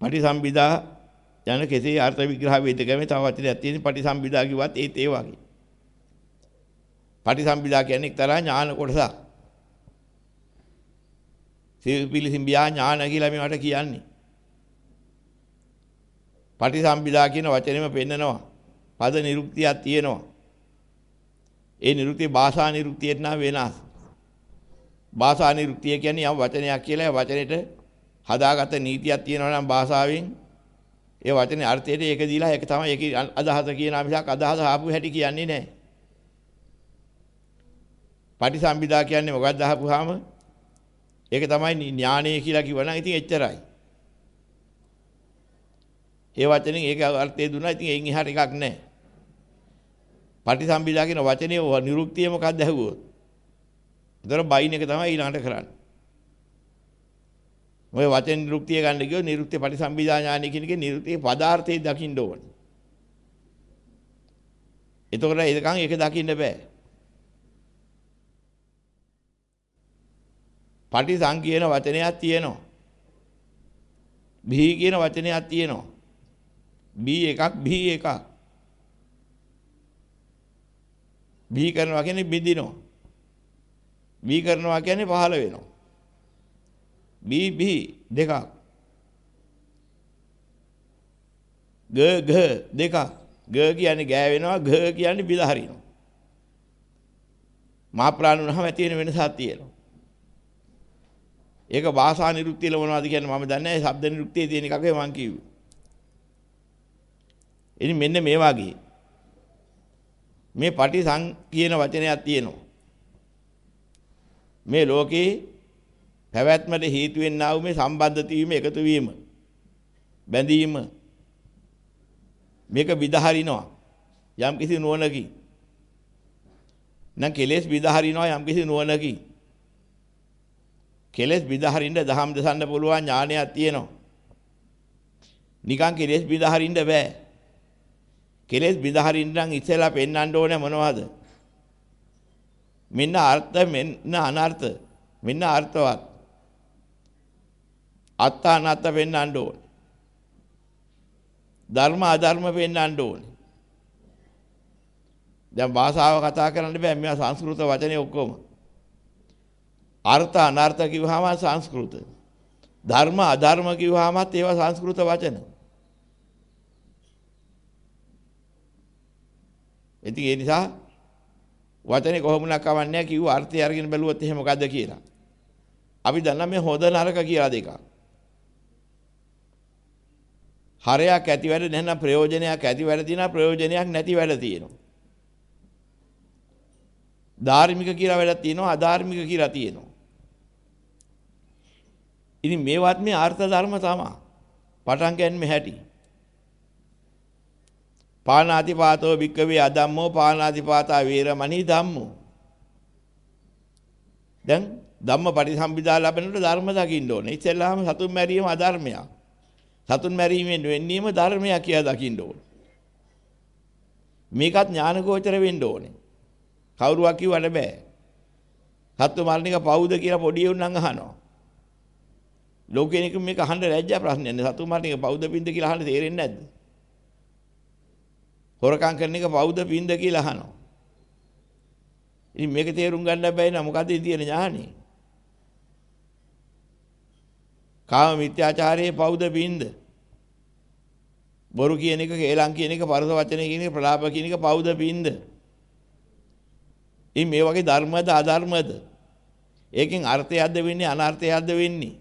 පටිසම්භිදා යන කෙසේ අර්ථ විග්‍රහ වේදකමේ තව වචනයක් තියෙන පටිසම්භිදා කිව්වත් ඒත් ඒ වගේ. පටිසම්භිදා කියන්නේ එක්තරා ඥාන කොටසක්. සිල්පිලිසිම්බියා ඥාන කියලා මේවට කියන්නේ. පටිසම්භිදා කියන වචනේම පෙන්නනවා. පද නිරුක්තියක් තියෙනවා. ඒ නිරුක්තිය භාෂා නිරුක්තියට නම් වෙනස්. භාෂා නිරුක්තිය කියන්නේ යම් වචනයක් කියලා වචනෙට හදාගත්ත නීතියක් තියෙනවා නම් භාෂාවෙන් ඒ වචනේ අර්ථයට ඒක දීලා ඒක තමයි ඒකේ අදහස කියන මිසක් අදහස ආපු හැටි කියන්නේ නැහැ. පටිසම්භිදා කියන්නේ මොකක්ද අහපුවාම ඒක තමයි ඥානය කියලා කිව්වනම් ඉතින් එච්චරයි. ඒ වචනෙන් ඒක අර්ථය දුන්නා ඉතින් එයින් එහාට එකක් නැහැ. පටිසම්භිදා කියන වචනේ නිරුක්තිය මොකක්ද ඇහුවොත්. ඒතර බයින් එක තමයි ඊළඟට කරන්නේ. ඔය වචන නිරුක්තිය ගන්න ගියොත් නිරුක්තිය පටිසම්භිදා ඥානය කියන එකේ නිරුක්තියේ පදාර්ථය දකින්න ඕනේ. එතකොට ඒකන් ඒක දකින්න බෑ. පටිසං කියන වචනයක් තියෙනවා. බිහි කියන වචනයක් තියෙනවා. බී එකක් බිහි එකක්. බිහි කරනවා කියන්නේ බිඳිනවා. බිහි කරනවා කියන්නේ පහළ වෙනවා. බී බී දෙකක්. ග ග දෙකක්. ග කියන්නේ ගෑ වෙනවා ග කියන්නේ බිල හරිනවා. මහා ප්‍රාණුනහම ඇති වෙන වෙනසක් තියෙනවා. ඒක භාෂා නිරුක්තිය ලවනවාද කියන්නේ මම දන්නේ නැහැ. ශබ්ද නිරුක්තියේ තියෙන එකක මම කිව්වේ. ඉතින් මෙන්න මේ වගේ මේ පටිසං කියන වචනයක් තියෙනවා. මේ ලෝකේ පැවැත්මට හේතු වෙන්නා වූ මේ සම්බන්ධ වීම එකතු වීම බැඳීම. මේක විදහරිනවා යම් කිසි නුවණකින් නම් කෙලෙස් විදහරිනවා යම් කිසි නුවණකින් කෙලෙස් විදහරින්න දහම් දසන්න පුළුවන් ඥානයක් තියෙනවා. නිකන් කෙලෙස් විදහරින්න බෑ. කෙලෙස් විදහරින්න නම් ඉස්සෙල්ලා පෙන්වන්න ඕනේ මොනවද? මෙන්න අර්ථ මෙන්න අනර්ථ මෙන්න අර්ථවත්. අත්ත අනත්ත පෙන්වන්න ඕනේ. ධර්ම අධර්ම පෙන්වන්න ඕනේ. දැන් භාෂාව කතා කරන්න බෑ මේවා සංස්කෘත වචනේ ඔක්කොම. අර්ථ අනර්ථ කිව්වහම සංස්කෘත. ධර්ම අධර්ම කිව්වහමත් ඒවා සංස්කෘත වචන. ඉතින් ඒ නිසා වචනේ කොහොමුණක් කවන්නේ කිව්ව අර්ථය අරගෙන බැලුවොත් එහෙම මොකද්ද කියලා. අපි දන්නා මේ හොඳ නරක කියලා දෙකක්. හරයක් ඇති වැඩ නැත්නම් ප්‍රයෝජනයක් ඇති වැඩ තියෙනවා ප්‍රයෝජනයක් නැති වැඩ තියෙනවා. ධාර්මික කියලා වැඩක් තියෙනවා අධාර්මික කියලා තියෙනවා. ඉතින් මේවත් මේ අර්ථ ධර්ම තමයි. පටන් ගන්න හැටි. පානාතිපාතෝ භික්කවේ අදම්මෝ පානාතිපාතා වේරමණී ධම්මෝ දැන් ධම්ම පරිසම්පදා ලැබෙනකොට ධර්ම දකින්න ඕනේ ඉතින්ලාම සතුන් මැරීම අධර්මයක් සතුන් මැරීමෙන් වෙන්නේම ධර්මයක් කියලා දකින්න ඕනේ. මේකත් ඥානගෝචර වෙන්න ඕනේ. කවුරුවක් කිව්වට බෑ. සත්ව මරණික පවුද කියලා පොඩි උන් නම් අහනවා. ලෝකෙනික මේක අහන්න ලැජ්ජා ප්‍රශ්නයක් නේ. සත්ව මරණික පවුද පින්ද කියලා අහන්න තේරෙන්නේ නැද්ද? හොරකම් කරන එක පවුද පින්ද කියලා අහනවා. ඉතින් මේක තේරුම් ගන්න බැයි නම් මොකද තියෙන ඥානෙ? කාම මිත්‍යාචාරයේ පවුද පින්ද? බොරු කියන එක, කේලම් කියන එක, පරස වචන කියන එක, ප්‍රලාප කියන එක පවුද පින්ද? ඉතින් මේ වගේ ධර්මද අධර්මද? ඒකෙන් අර්ථයක්ද වෙන්නේ අනර්ථයක්ද වෙන්නේ?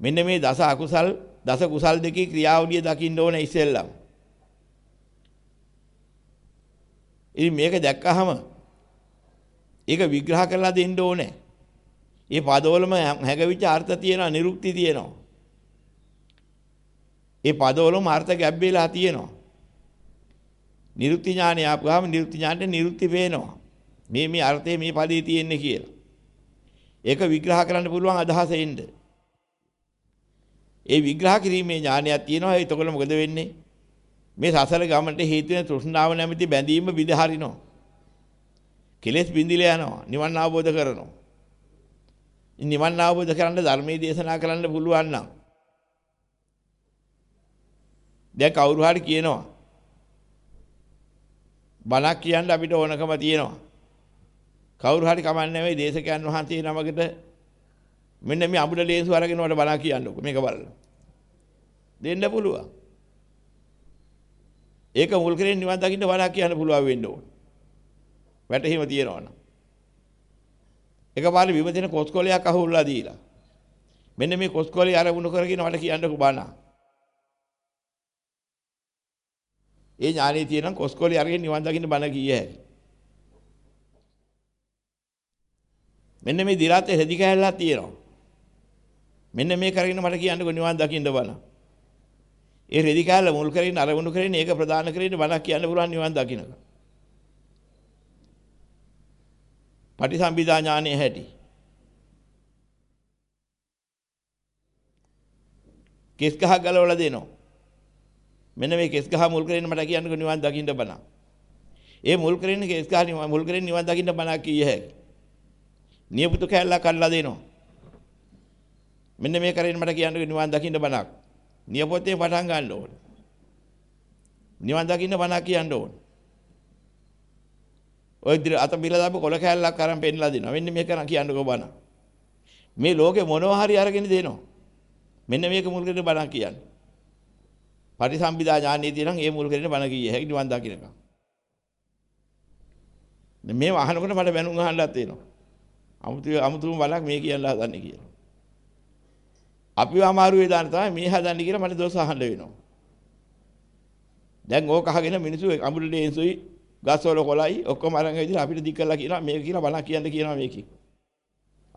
මෙන්න මේ දස අකුසල් දස කුසල් දෙකේ ක්‍රියාවලිය දකින්න ඕනේ ඉස්සෙල්ලම. ඉතින් මේක දැක්කහම ඒක විග්‍රහ කරලා දෙන්න ඕනේ. මේ පදවලම හැගවිච්ච අර්ථ තියෙනවා, නිරුක්ති තියෙනවා. ඒ පදවලම අර්ථ ගැබ්බෙලා තියෙනවා. නිරුක්ති ඥානය ආපුවාම නිරුක්ති ඥානෙට නිරුක්ති පේනවා. මේ මේ අර්ථය මේ පදේ තියෙන්නේ කියලා. ඒක විග්‍රහ කරන්න පුළුවන් අදහස එන්න. ඒ විග්‍රහ කිරීමේ ඥානයක් තියෙනවා. එතකොට මොකද වෙන්නේ? මේ සසර ගමනට හේතු වෙන තෘෂ්ණාව නැමැති බැඳීම විදහරිනවා. කෙලෙස් බිඳිලා යනවා. නිවන් අවබෝධ කරනවා. නිවන් අවබෝධ කරන්න ධර්මයේ දේශනා කරන්න පුළුවන් නම් දැන් කවුරු හරි කියනවා බණක් කියන්න අපිට ඕනකම තියෙනවා. කවුරු හරි කමන්නේ නැවෙයි දේශකයන් වහන්සේ නමකට මෙන්න මේ අඹුල ලේන්සු අරගෙන වල බණක් කියන්නකො මේක බලලා. දෙන්න පුළුවන්. ඒක මුල් කරගෙන නිවන් දකින්න බණක් කියන්න පුළුවන් වෙන්න ඕන. වැටහිම තියෙනවනම්. එකපාරේ විමතින කොස්කොලයක් අහුල්ලා දීලා. මෙන්න මේ කොස්කොලේ අරමුණු කරගෙන මට කියන්නකො බණ. ඒ ඥානෙ තියෙනම් කොස්කොලේ අරගෙන නිවන් දකින්න බණ කීය හැකි. මෙන්න මේ දි รา තේ රෙදි කැලලා තියෙනවා. මෙන්න මේ කරගෙන මට කියන්නකො නිවන් දකින්න බණ. ඒ රෙදි කැලල මුල් කරගෙන අරමුණු කරගෙන ඒක ප්‍රදාන කරගෙන බණක් කියන්න පුළුවන් නිවන් දකින්නක. පටිසම්භිදා ඥානෙ හැටි. කෙස් ගහ ගලවලා දෙනවා. මෙන්න මේ කෙස් ගහ මුල් කරගෙන මට කියන්නකො නිවන් දකින්න බණ. ඒ මුල් කරගෙන කෙස් ගහ මුල් කරගෙන නිවන් දකින්න බණ කීය හැකි. නියපුතු කැල්ලක් අල්ලලා දෙනවා. මෙන්න මේ කරගෙන මට කියන්නකො නිවන් දකින්න බණක්. නියපොතේ පටන් ගන්න ඕන. නිවන් දකින්න බණක් කියන්න ඕන. ඔය අත බිල දාපු කොල කැල්ලක් අරන් පෙන්නලා දෙනවා. මෙන්න මේක කියන්නකො බණ. මේ ලෝකේ මොනවා හරි අරගෙන දෙනවා. මෙන්න මේක මුල් කරගෙන බණක් කියන්නේ. පටිසම්භිදා ඥානෙ තියෙනම් ඒ මුල් කරගෙන බණ කීය හැකි නිවන් දකින්නකම්. මේ අහනකොට මට බැනුම් අහන්නත් තියෙනවා. අමුතු අමුතුම බලක් මේ කියන්න හදන්නේ කියලා. අපිව අමාරු වේ දාන තමයි මේ හදන්නේ කියලා මට දොස් අහන්න වෙනවා. දැන් ඕක අහගෙන මිනිස්සු අමුඩේ එන්සුයි ගස්වල කොළයි ඔක්කොම අරන් ඇවිදලා අපිට දික් කරලා කියනවා මේක කියලා බලක් කියන්න කියනවා මේකේ.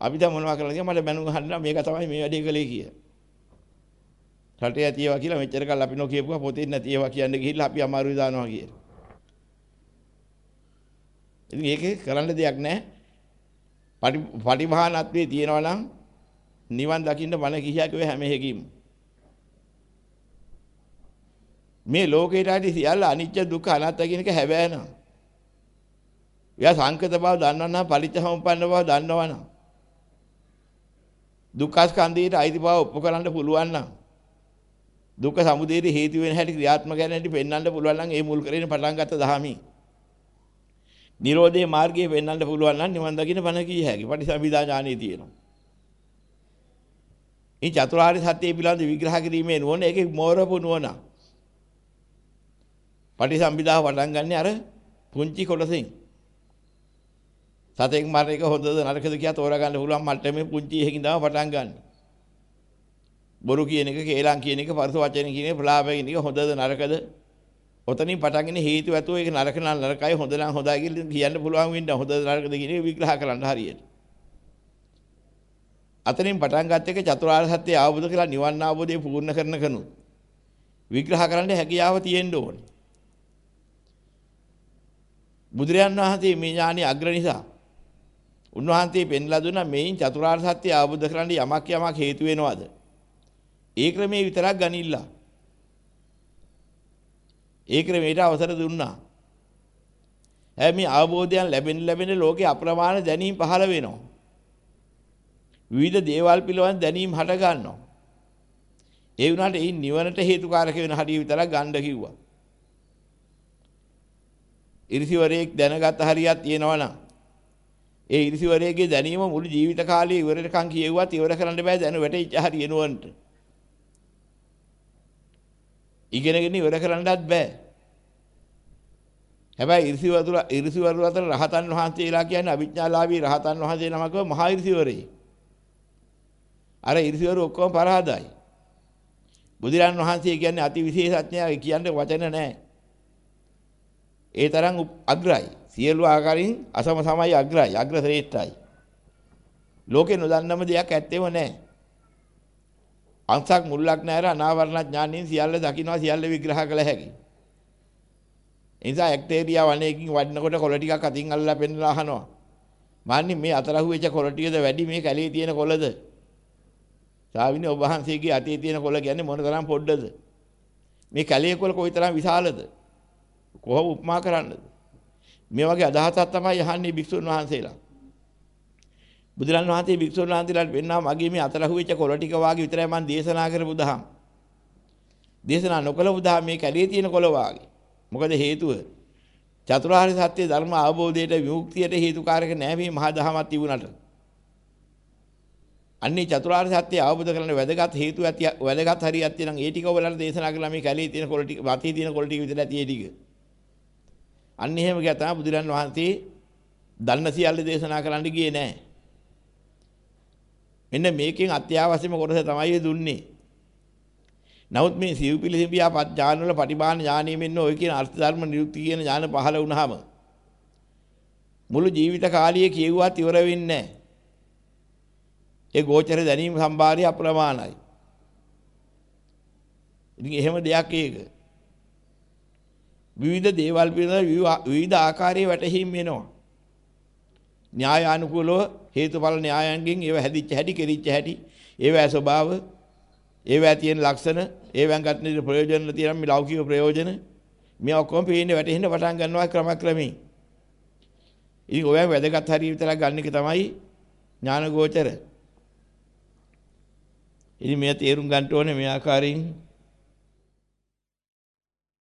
අපි දැන් මොනවා කරලා කියලා මට බැනුම් අහන්න මේක තමයි මේ වැඩේ කළේ කියලා. රටේ ඇති ඒවා කියලා මෙච්චර කල් අපි නොකියපුවා පොතේ නැති ඒවා කියන්න ගිහිල්ලා අපි අමාරුයි දානවා කියලා. ඉතින් ඒකේ කරන්න දෙයක් නැහැ. පටි පටිභානත්වයේ තියෙනවා නම් නිවන් දකින්න බණ කිහියක් වේ හැම එකකින්ම. මේ ලෝකේට ඇති සියල්ල අනිත්‍ය දුක්ඛ අනාත්ම කියන එක හැබෑ නං. එයා සංකත බව දන්නවනම් පරිච්ඡසමුප්පන්න බව දන්නවනම් දුක්ඛ ස්කන්ධයට අයිති බව ඔප්පු කරන්න පුළුවන් නම් දුක්ඛ සමුදයේ හේතු වෙන හැටි ක්‍රියාත්මක වෙන හැටි පෙන්වන්න පුළුවන් නම් ඒ මුල් කරගෙන පටන් ගත්ත දහමී. නිරෝධයේ මාර්ගයේ පෙන්වන්න පුළුවන් නම් නිවන් දකින්න බණ කිය හැකි. පටිසම්භිදා ඥානෙ තියෙනවා. මේ චතුරාර්ය සත්‍ය පිළිබඳ විග්‍රහ කිරීමේ නුවණ ඒකේ මෝරපු නුවණ. පටිසම්භිදාව පටන් ගන්න අර පුංචි කොටසින්. සතෙක් මරන එක හොඳද නරකද කියලා තෝරා ගන්න පුළුවන් මට්ටමේ පුංචි එකකින් තමයි පටන් ගන්නේ. බොරු කියන එක, කේලම් කියන එක, පරස වචන කියන එක, ප්‍රලාප කියන එක හොඳද නරකද? ඔතනින් පටන්ගෙන හේතු ඇතුව ඒක නරක නම් නරකයි හොඳ නම් හොඳයි කියලා කියන්න පුළුවන් වෙන්න හොඳද නරකද කියන එක විග්‍රහ කරන්න හරියට. අතනින් පටන් ගත්ත එක චතුරාර්ය සත්‍ය අවබෝධ කරලා නිවන් අවබෝධය පූර්ණ කරන කනු. විග්‍රහ කරන්න හැකියාව තියෙන්න ඕනේ. බුදුරයන් වහන්සේ මේ ඥානෙ අග්‍ර නිසා උන්වහන්සේ පෙන්ලා දුන්නා මේන් චතුරාර්ය සත්‍ය අවබෝධ කරගන්න යමක් යමක් හේතු වෙනවද? ඒ ක්‍රමයේ විතරක් ගනිilla. ඒ ක්‍රමයට අවසර දුන්නා. හැබැයි මේ අවබෝධයන් ලැබෙන ලැබෙන ලෝකේ අප්‍රමාණ දැනීම් පහළ වෙනවා. විවිධ දේවල් පිළිබඳ දැනීම් හට ගන්නවා. ඒ වුණාට ඒ නිවනට හේතුකාරක වෙන හරිය විතරක් ගන්න කිව්වා. ඉරිසිවරයෙක් දැනගත් හරියක් තියෙනවා නම් ඒ ඉරිසිවරයෙක්ගේ දැනීම මුළු ජීවිත කාලය ඉවරකම් කියෙව්වත් ඉවර කරන්න බෑ දැන වැටෙච්ච හරිය නුවන්ට. ඉගෙනගෙන ඉවර කරන්නත් බෑ. හැබැයි ඉරිසිවතුර ඉරිසිවරු අතර රහතන් වහන්සේලා කියන්නේ අවිඥාලාභී රහතන් වහන්සේ නමක මහා ඉරිසිවරේ. අර ඉරිසිවරු ඔක්කොම පරාදයි. බුදුරන් වහන්සේ කියන්නේ අති විශේෂඥයා කියන්නේ වචන නැහැ. ඒ තරම් අග්‍රයි. සියලු ආකාරයෙන් අසම සමයි අග්‍රයි. අග්‍ර ශ්‍රේෂ්ඨයි. ලෝකේ නොදන්නම දෙයක් ඇත්තේම නැහැ. අංශක් මුල්ලක් නැර අනාවරණ ඥානයෙන් සියල්ල දකින්නවා සියල්ල විග්‍රහ කළ හැකි. එනිසා ඇක්ටේරියා වනයේකින් වඩනකොට කොළ ටිකක් අතින් අල්ලලා පෙන්නලා අහනවා. මාන්නේ මේ අතරහු වෙච්ච කොළ ටිකද වැඩි මේ කැලේ තියෙන කොළද? ශාවිනේ ඔබ වහන්සේගේ අතේ තියෙන කොළ කියන්නේ මොන තරම් පොඩ්ඩද? මේ කැලේ කොළ කොයිතරම් විශාලද? කොහොම උපමා කරන්නද? මේ වගේ අදහසක් තමයි අහන්නේ භික්ෂුන් වහන්සේලා. බුදුරන් වහන්සේ භික්ෂුන් වහන්සේලාට වෙන්නා මගේ මේ අතලහු වෙච්ච කොළ ටික වාගේ විතරයි මම දේශනා කරපු දහම්. දේශනා නොකළ බුදා මේ කැලේ තියෙන කොළ වාගේ. මොකද හේතුව? චතුරාර්ය සත්‍ය ධර්ම අවබෝධයට විමුක්තියට හේතුකාරක නෑ මේ මහා දහමක් තිබුණාට. අන්නේ චතුරාර්ය සත්‍ය අවබෝධ කරගන්න වැදගත් හේතු ඇති වැදගත් හරියක් තියෙනවා. ඒ ටික ඔයගලන්ට දේශනා කළා මේ කැලේ තියෙන කොළ ටික, වතේ තියෙන කොළ ටික විතර ඇති ඒ ටික. අන්න එහෙම ගියා තමයි බුදුරන් වහන්සේ දන්න සියල්ල දේශනා කරන්න ගියේ නෑ. මෙන්න මේකෙන් අත්‍යවශ්‍යම කොටස තමයි දුන්නේ. නමුත් මේ සිව්පිලිසිඹියා පත් ඥාන වල පටිභාන ඥානෙ මෙන්න ඔය කියන අර්ථ ධර්ම නිරුක්ති කියන ඥාන පහළ වුණාම මුළු ජීවිත කාලයේ කියෙව්වත් ඉවර වෙන්නේ නැහැ. ඒ ගෝචර දැනීම සම්භාරය අප්‍රමාණයි. ඉතින් එහෙම දෙයක් ඒක. විවිධ දේවල් පිළිබඳ විවිධ ආකාරයේ වැටහීම් එනවා. න්‍යායානුකූලව හේතුඵල න්‍යායයන්ගෙන් ඒව හැදිච්ච හැටි කෙරිච්ච හැටි ඒවැ ස්වභාව ඒවැ තියෙන ලක්ෂණ ඒවෙන් ගන්න ප්‍රයෝජන තියෙන මේ ලෞකික ප්‍රයෝජන මේ ඔක්කොම පේන්නේ වැටෙන්න පටන් ගන්නවා ක්‍රමක්‍රමයෙන්. ඉතින් ඔය වැදගත් හරිය විතරක් ගන්න එක තමයි ඥාන ගෝචර. ඉතින් මේ තේරුම් ගන්න ඕනේ මේ ආකාරයෙන්